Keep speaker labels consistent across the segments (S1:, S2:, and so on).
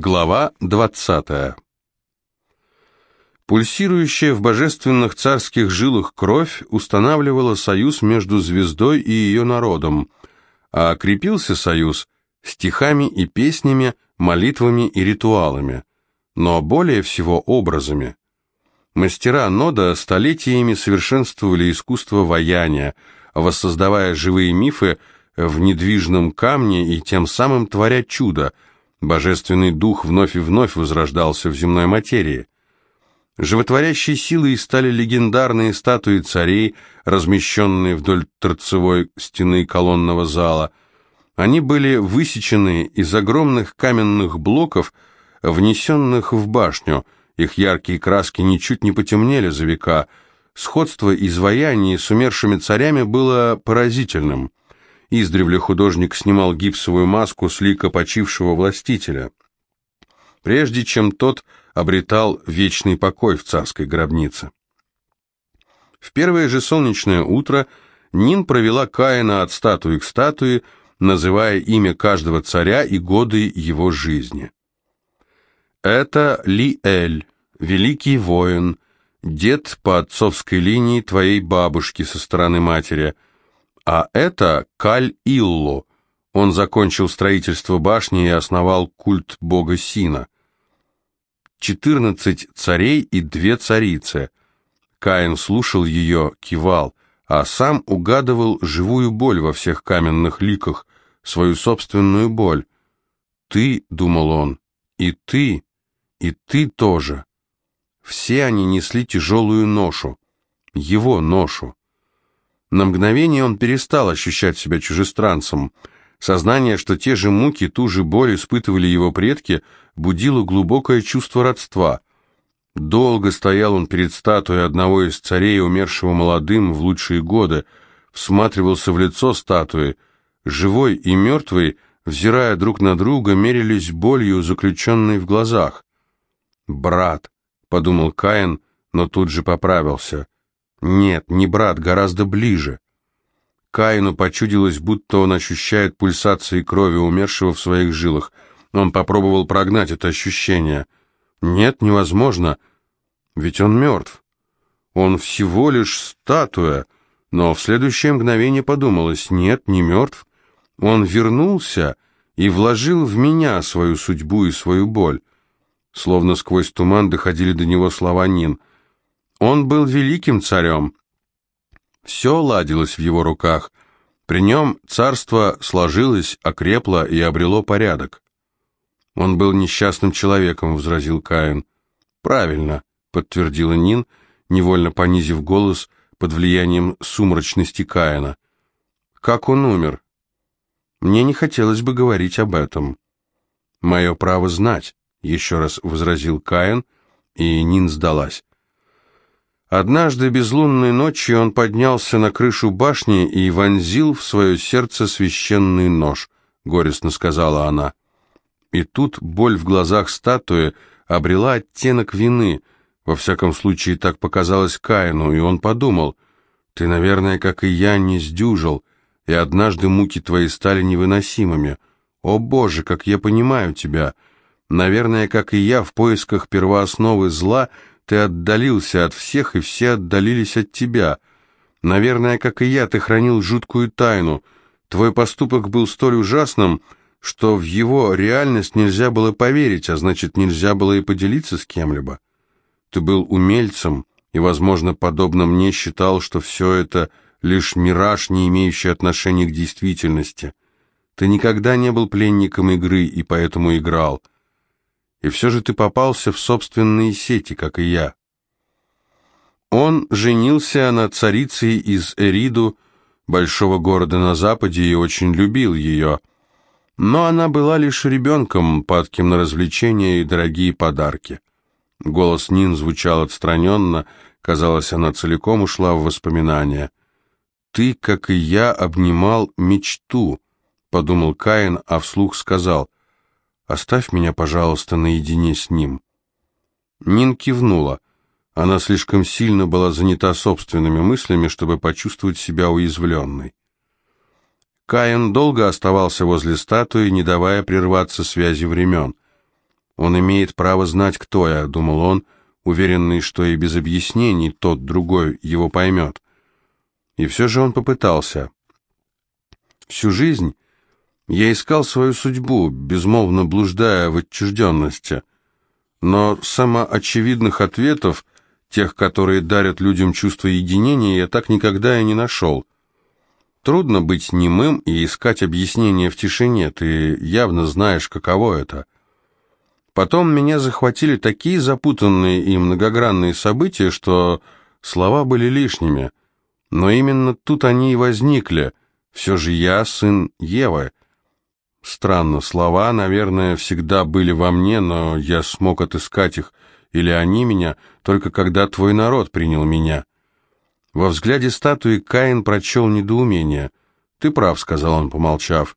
S1: Глава 20. Пульсирующая в божественных царских жилах кровь устанавливала союз между звездой и ее народом, а крепился союз стихами и песнями, молитвами и ритуалами, но более всего образами. Мастера Нода столетиями совершенствовали искусство ваяния, воссоздавая живые мифы в недвижном камне и тем самым творя чудо – Божественный дух вновь и вновь возрождался в земной материи. Животворящей силой стали легендарные статуи царей, размещенные вдоль торцевой стены колонного зала. Они были высечены из огромных каменных блоков, внесенных в башню. Их яркие краски ничуть не потемнели за века. Сходство изваяний с умершими царями было поразительным. Издревле художник снимал гипсовую маску с лика почившего властителя, прежде чем тот обретал вечный покой в царской гробнице. В первое же солнечное утро Нин провела Каина от статуи к статуе, называя имя каждого царя и годы его жизни. Это Ли-Эль, великий воин, дед по отцовской линии твоей бабушки со стороны матери – а это Каль-Илло. Он закончил строительство башни и основал культ бога Сина. Четырнадцать царей и две царицы. Каин слушал ее, кивал, а сам угадывал живую боль во всех каменных ликах, свою собственную боль. «Ты», — думал он, — «и ты, и ты тоже». Все они несли тяжелую ношу, его ношу. На мгновение он перестал ощущать себя чужестранцем. Сознание, что те же муки, ту же боль испытывали его предки, будило глубокое чувство родства. Долго стоял он перед статуей одного из царей, умершего молодым в лучшие годы, всматривался в лицо статуи. Живой и мертвый, взирая друг на друга, мерились болью, заключенной в глазах. «Брат», — подумал Каин, но тут же поправился — нет, не брат, гораздо ближе. Каину почудилось, будто он ощущает пульсации крови умершего в своих жилах. Он попробовал прогнать это ощущение. Нет, невозможно, ведь он мертв. Он всего лишь статуя, но в следующее мгновение подумалось, нет, не мертв. Он вернулся и вложил в меня свою судьбу и свою боль. Словно сквозь туман доходили до него слова Нин. Он был великим царем. Все ладилось в его руках. При нем царство сложилось, окрепло и обрело порядок. Он был несчастным человеком, возразил Каин. Правильно, подтвердила Нин, невольно понизив голос под влиянием сумрачности Каина. Как он умер? Мне не хотелось бы говорить об этом. Мое право знать, еще раз возразил Каин, и Нин сдалась. Однажды безлунной ночью он поднялся на крышу башни и вонзил в свое сердце священный нож, горестно сказала она. И тут боль в глазах статуи обрела оттенок вины, во всяком случае так показалось Каину, и он подумал, «Ты, наверное, как и я, не сдюжил, и однажды муки твои стали невыносимыми. О, Боже, как я понимаю тебя! Наверное, как и я, в поисках первоосновы зла — ты отдалился от всех, и все отдалились от тебя. Наверное, как и я, ты хранил жуткую тайну. Твой поступок был столь ужасным, что в его реальность нельзя было поверить, а значит, нельзя было и поделиться с кем-либо. Ты был умельцем, и, возможно, подобно мне считал, что все это лишь мираж, не имеющий отношения к действительности. Ты никогда не был пленником игры и поэтому играл — и все же ты попался в собственные сети, как и я. Он женился на царице из Эриду, большого города на западе, и очень любил ее. Но она была лишь ребенком, падким на развлечения и дорогие подарки. Голос Нин звучал отстраненно, казалось, она целиком ушла в воспоминания. «Ты, как и я, обнимал мечту», — подумал Каин, а вслух сказал — Оставь меня, пожалуйста, наедине с ним». Нин кивнула. Она слишком сильно была занята собственными мыслями, чтобы почувствовать себя уязвленной. Каин долго оставался возле статуи, не давая прерваться связи времен. Он имеет право знать, кто я, думал он, уверенный, что и без объяснений тот другой его поймет. И все же он попытался. Всю жизнь я искал свою судьбу, безмолвно блуждая в отчужденности. Но самоочевидных ответов, тех, которые дарят людям чувство единения, я так никогда и не нашел. Трудно быть немым и искать объяснения в тишине, ты явно знаешь, каково это. Потом меня захватили такие запутанные и многогранные события, что слова были лишними. Но именно тут они и возникли. Все же я сын Евы, Странно, слова, наверное, всегда были во мне, но я смог отыскать их, или они меня, только когда твой народ принял меня. Во взгляде статуи Каин прочел недоумение. «Ты прав», — сказал он, помолчав.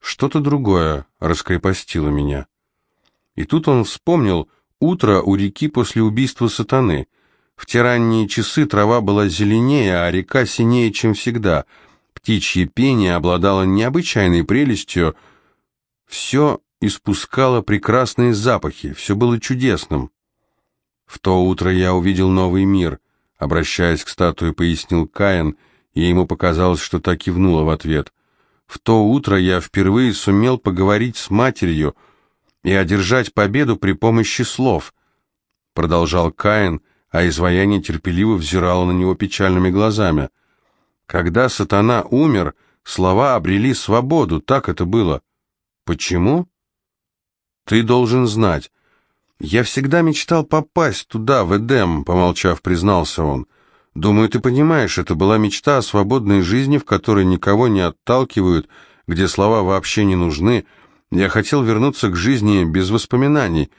S1: «Что-то другое раскрепостило меня». И тут он вспомнил утро у реки после убийства сатаны. В те ранние часы трава была зеленее, а река синее, чем всегда. Птичье пение обладало необычайной прелестью — все испускало прекрасные запахи, все было чудесным. В то утро я увидел новый мир, обращаясь к статуе, пояснил Каин, и ему показалось, что так кивнула в ответ. В то утро я впервые сумел поговорить с матерью и одержать победу при помощи слов, продолжал Каин, а изваяние терпеливо взирало на него печальными глазами. Когда сатана умер, слова обрели свободу, так это было. Почему? Ты должен знать. Я всегда мечтал попасть туда, в Эдем, помолчав, признался он. Думаю, ты понимаешь, это была мечта о свободной жизни, в которой никого не отталкивают, где слова вообще не нужны. Я хотел вернуться к жизни без воспоминаний.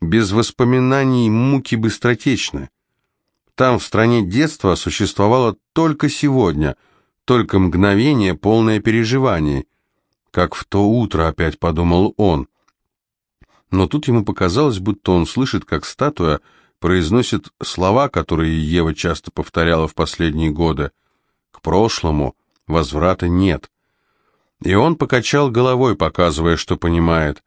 S1: Без воспоминаний муки быстротечны. Там, в стране детства, существовало только сегодня, только мгновение, полное переживаний как в то утро, опять подумал он. Но тут ему показалось, будто он слышит, как статуя произносит слова, которые Ева часто повторяла в последние годы. К прошлому возврата нет. И он покачал головой, показывая, что понимает.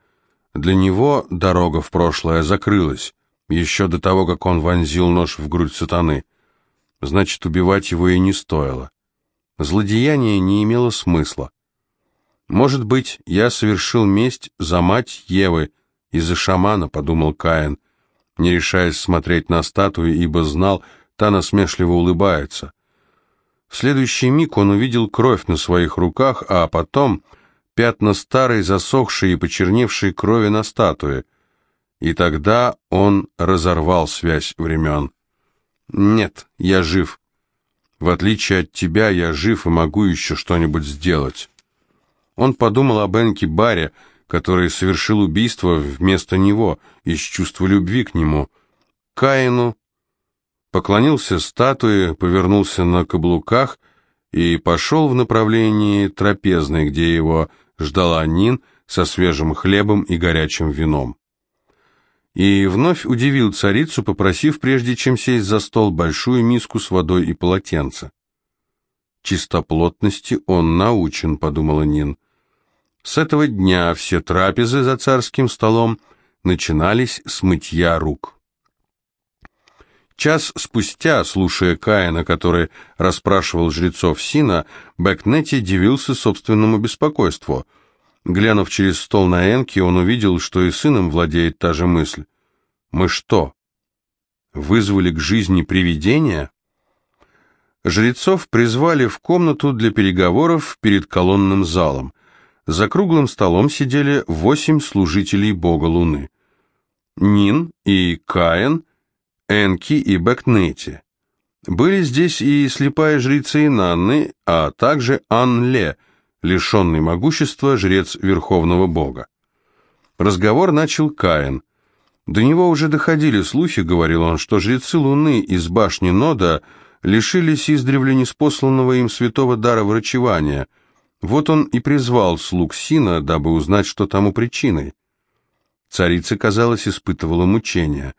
S1: Для него дорога в прошлое закрылась, еще до того, как он вонзил нож в грудь сатаны. Значит, убивать его и не стоило. Злодеяние не имело смысла. «Может быть, я совершил месть за мать Евы и за шамана», — подумал Каин, не решаясь смотреть на статую, ибо знал, та насмешливо улыбается. В следующий миг он увидел кровь на своих руках, а потом пятна старой, засохшей и почерневшей крови на статуе. И тогда он разорвал связь времен. «Нет, я жив. В отличие от тебя, я жив и могу еще что-нибудь сделать». Он подумал об Энке Барре, который совершил убийство вместо него из чувства любви к нему. Каину поклонился статуе, повернулся на каблуках и пошел в направлении трапезной, где его ждала Нин со свежим хлебом и горячим вином. И вновь удивил царицу, попросив, прежде чем сесть за стол, большую миску с водой и полотенце. «Чистоплотности он научен», — подумала Нин. С этого дня все трапезы за царским столом начинались с мытья рук. Час спустя, слушая Каина, который расспрашивал жрецов Сина, Бэкнетти дивился собственному беспокойству. Глянув через стол на Энки, он увидел, что и сыном владеет та же мысль. «Мы что, вызвали к жизни привидения?» Жрецов призвали в комнату для переговоров перед колонным залом. За круглым столом сидели восемь служителей бога Луны. Нин и Каин, Энки и Бэкнети. Были здесь и слепая жрица Инанны, а также Анле, лишенный могущества жрец Верховного Бога. Разговор начал Каин. До него уже доходили слухи, говорил он, что жрецы Луны из башни Нода лишились издревле неспосланного им святого дара врачевания – вот он и призвал слуг Сина, дабы узнать, что тому причиной. Царица, казалось, испытывала мучения.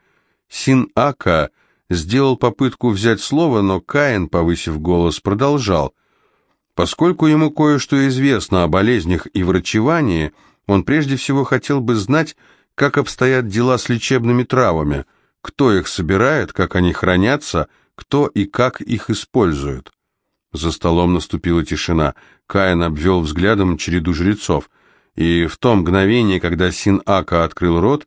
S1: Син Ака сделал попытку взять слово, но Каин, повысив голос, продолжал. Поскольку ему кое-что известно о болезнях и врачевании, он прежде всего хотел бы знать, как обстоят дела с лечебными травами, кто их собирает, как они хранятся, кто и как их используют. За столом наступила тишина. Каин обвел взглядом череду жрецов, и в том мгновении, когда Син-Ака открыл рот,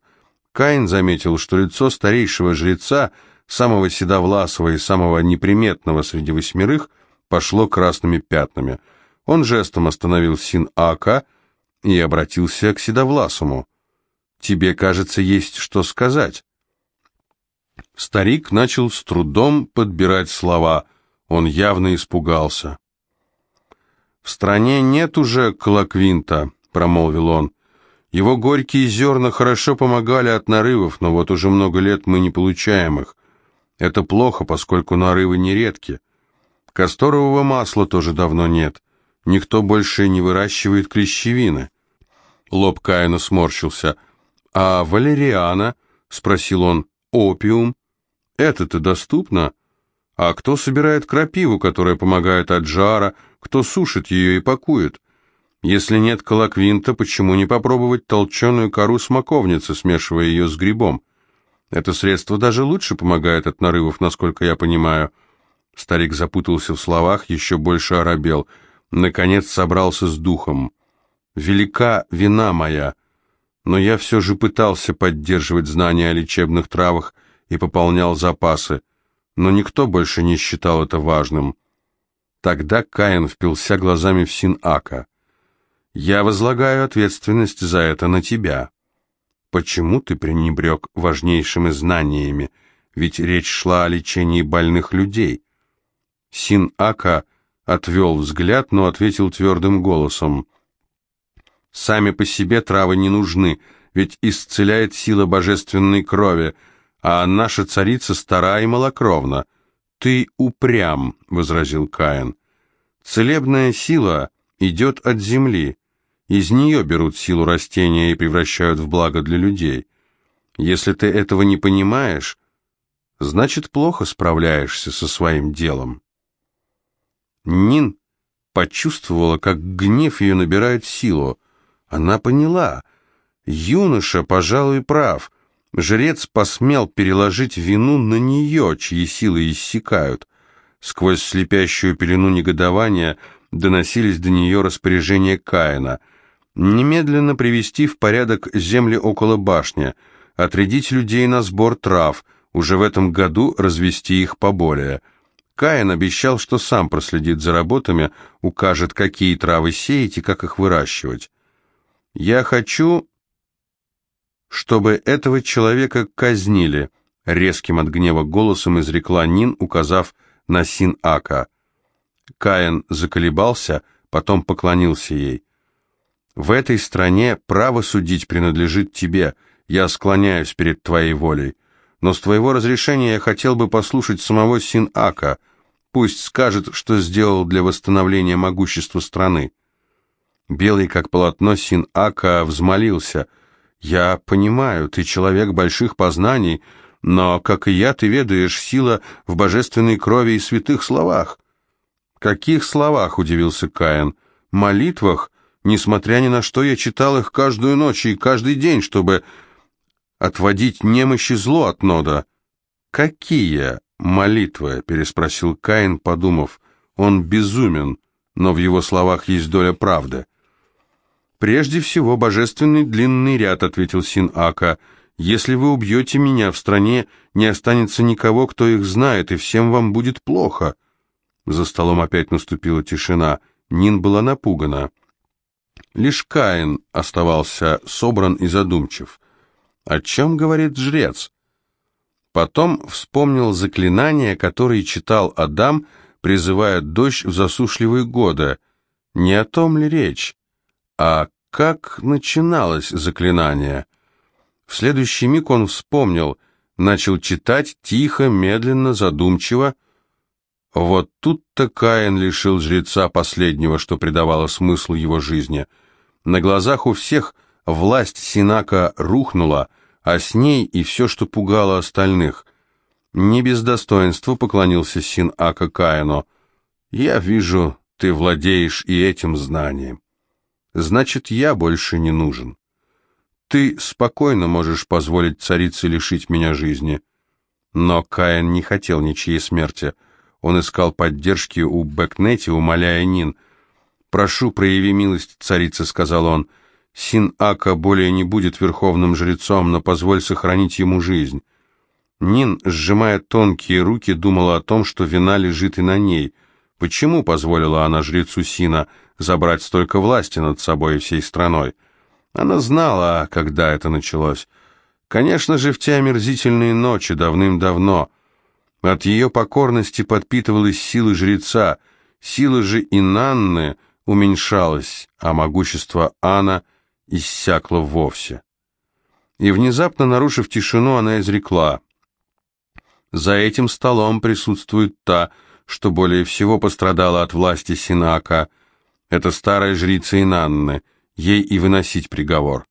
S1: Каин заметил, что лицо старейшего жреца, самого седовласого и самого неприметного среди восьмерых, пошло красными пятнами. Он жестом остановил Син-Ака и обратился к седовласому. «Тебе, кажется, есть что сказать». Старик начал с трудом подбирать слова. Он явно испугался. «В стране нет уже колоквинта», — промолвил он. «Его горькие зерна хорошо помогали от нарывов, но вот уже много лет мы не получаем их. Это плохо, поскольку нарывы нередки. Касторового масла тоже давно нет. Никто больше не выращивает клещевины». Лоб Каина сморщился. «А валериана?» — спросил он. «Опиум?» Это-то доступно. А кто собирает крапиву, которая помогает от жара, кто сушит ее и пакует? Если нет колоквинта, почему не попробовать толченую кору смоковницы, смешивая ее с грибом? Это средство даже лучше помогает от нарывов, насколько я понимаю. Старик запутался в словах, еще больше оробел. Наконец собрался с духом. «Велика вина моя, но я все же пытался поддерживать знания о лечебных травах, и пополнял запасы, но никто больше не считал это важным. Тогда Каин впился глазами в Син-Ака. «Я возлагаю ответственность за это на тебя. Почему ты пренебрег важнейшими знаниями, ведь речь шла о лечении больных людей?» Син-Ака отвел взгляд, но ответил твердым голосом. «Сами по себе травы не нужны, ведь исцеляет сила божественной крови, а наша царица стара и малокровна. Ты упрям, — возразил Каин. Целебная сила идет от земли. Из нее берут силу растения и превращают в благо для людей. Если ты этого не понимаешь, значит, плохо справляешься со своим делом. Нин почувствовала, как гнев ее набирает силу. Она поняла. Юноша, пожалуй, прав — Жрец посмел переложить вину на нее, чьи силы иссякают. Сквозь слепящую пелену негодования доносились до нее распоряжения Каина. Немедленно привести в порядок земли около башни, отрядить людей на сбор трав, уже в этом году развести их поболее. Каин обещал, что сам проследит за работами, укажет, какие травы сеять и как их выращивать. «Я хочу», чтобы этого человека казнили, резким от гнева голосом изрекла Нин, указав на Син-Ака. Каин заколебался, потом поклонился ей. «В этой стране право судить принадлежит тебе, я склоняюсь перед твоей волей, но с твоего разрешения я хотел бы послушать самого Син-Ака, пусть скажет, что сделал для восстановления могущества страны». Белый, как полотно, Син-Ака взмолился – «Я понимаю, ты человек больших познаний, но, как и я, ты ведаешь, сила в божественной крови и святых словах». «Каких словах?» — удивился Каин. «Молитвах, несмотря ни на что, я читал их каждую ночь и каждый день, чтобы отводить немощь и зло от Нода». «Какие молитвы?» — переспросил Каин, подумав. «Он безумен, но в его словах есть доля правды». «Прежде всего, божественный длинный ряд», — ответил Син-Ака. «Если вы убьете меня, в стране не останется никого, кто их знает, и всем вам будет плохо». За столом опять наступила тишина. Нин была напугана. Лишь Каин оставался собран и задумчив. «О чем говорит жрец?» Потом вспомнил заклинание, которое читал Адам, призывая дождь в засушливые годы. Не о том ли речь? А как начиналось заклинание? В следующий миг он вспомнил, начал читать тихо, медленно, задумчиво. Вот тут-то Каин лишил жреца последнего, что придавало смысл его жизни. На глазах у всех власть Синака рухнула, а с ней и все, что пугало остальных. Не без достоинства поклонился Син-Ака Каину. «Я вижу, ты владеешь и этим знанием» значит, я больше не нужен. Ты спокойно можешь позволить царице лишить меня жизни. Но Каин не хотел ничьей смерти. Он искал поддержки у Бэкнети, умоляя Нин. «Прошу, прояви милость, царица», — сказал он. «Син Ака более не будет верховным жрецом, но позволь сохранить ему жизнь». Нин, сжимая тонкие руки, думала о том, что вина лежит и на ней. Почему позволила она жрецу Сина забрать столько власти над собой и всей страной? Она знала, когда это началось. Конечно же, в те омерзительные ночи, давным-давно. От ее покорности подпитывалась сила жреца, сила же Инанны уменьшалась, а могущество Ана иссякло вовсе. И внезапно, нарушив тишину, она изрекла — за этим столом присутствует та, что более всего пострадала от власти Синака. Это старая жрица Инанны, ей и выносить приговор.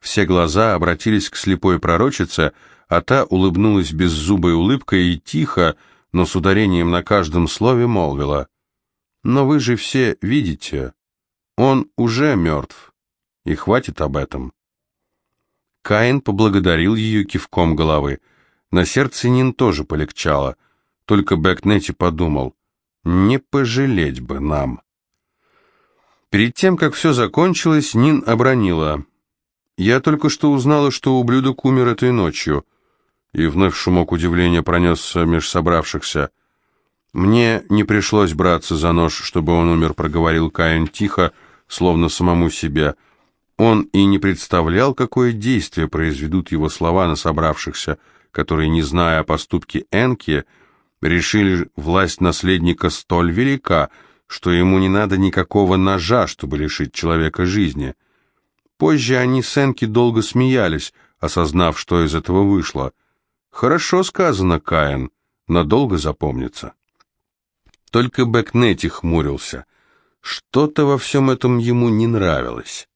S1: Все глаза обратились к слепой пророчице, а та улыбнулась беззубой улыбкой и тихо, но с ударением на каждом слове молвила. «Но вы же все видите, он уже мертв, и хватит об этом». Каин поблагодарил ее кивком головы. На сердце Нин тоже полегчало. Только Бэкнети подумал, не пожалеть бы нам. Перед тем, как все закончилось, Нин обронила. «Я только что узнала, что ублюдок умер этой ночью». И вновь шумок удивления пронесся меж собравшихся. «Мне не пришлось браться за нож, чтобы он умер», — проговорил Каин тихо, словно самому себе. Он и не представлял, какое действие произведут его слова на собравшихся — которые, не зная о поступке Энки, решили, власть наследника столь велика, что ему не надо никакого ножа, чтобы лишить человека жизни. Позже они с Энки долго смеялись, осознав, что из этого вышло. Хорошо сказано, Каин, надолго запомнится. Только Бэкнети хмурился. Что-то во всем этом ему не нравилось.